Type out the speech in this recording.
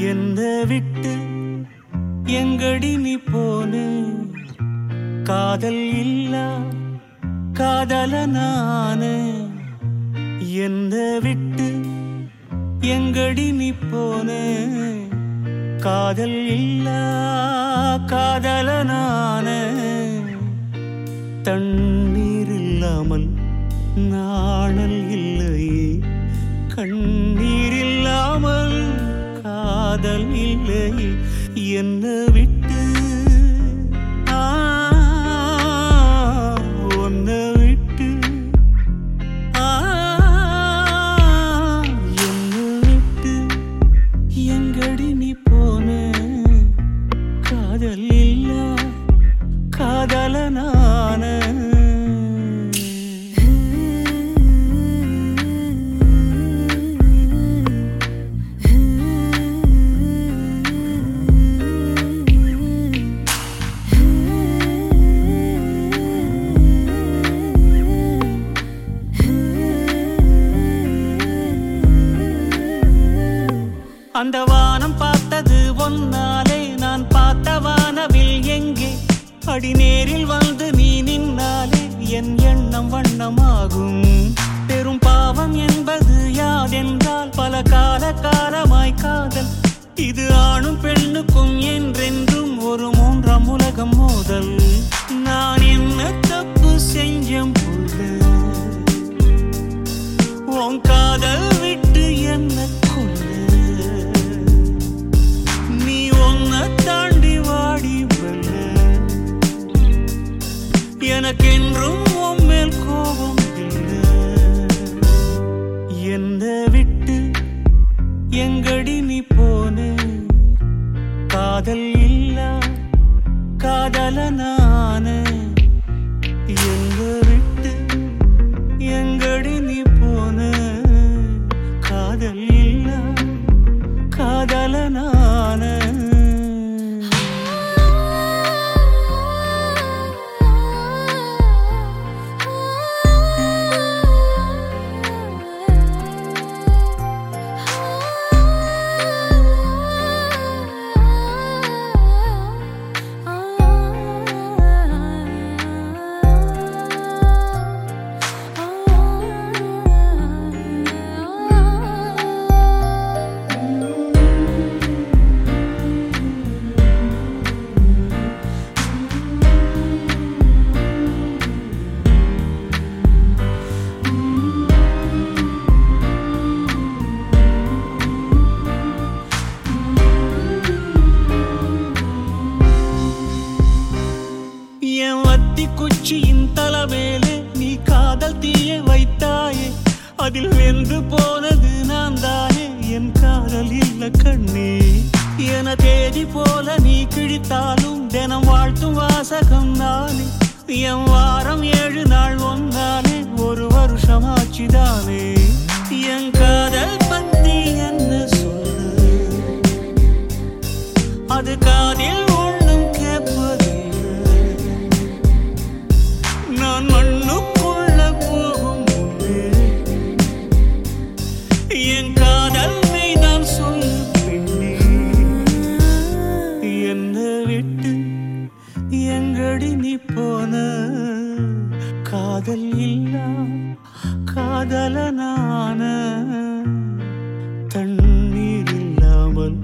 எந்த விட்டு எங்கடி நீ போனு? காதல் இல்ல காதல நானு. எந்த விட்டு எங்கடி நீ போனு? காதல் இல்ல காதல நானு. தண்ணீர் இல்லாமல் நாணல் இல்லையே கண்ணீர் காதல் இல்லை. என்ன விட்டு ஆ, விட்டு ஆ, விட்டு. எங்கடி நீ போன? காதல் அந்த வானம் பார்த்தது ஒன்னாலே நான் பார்த்த வானவில் எங்கே? அடி நேரில் வந்து நீ நின்னாலே என் எண்ணம் வண்ணமாகும். பெரும் பாவம் என்பது யாதென்றால் பல கால காலமாய் காதல். இது ஆணும் பெண்ணுக்கும் என்றென்றும் ஒரு மூன்றாம் உலகம் மோதல். காதல எங்க விட்டு எங்கடி நீ போன? காதல் இல்ல காதலனா அதில் வெந்து போனது நான் தானே என் காதல் இல்ல கண்ணே. என தேதி போல நீ கிழித்தாலும் தினம் வாழ்த்தும் வாசகம் நானே. என் வாரம் ஏழு நாள் ஒன்றானே ஒரு வருஷம் ஆச்சுதானே என் காதல் பத்தி என்ன சொல்லு? அது காதில் போன காதல் இல்லா காதலனான தண்ணீர் இல்லாமல்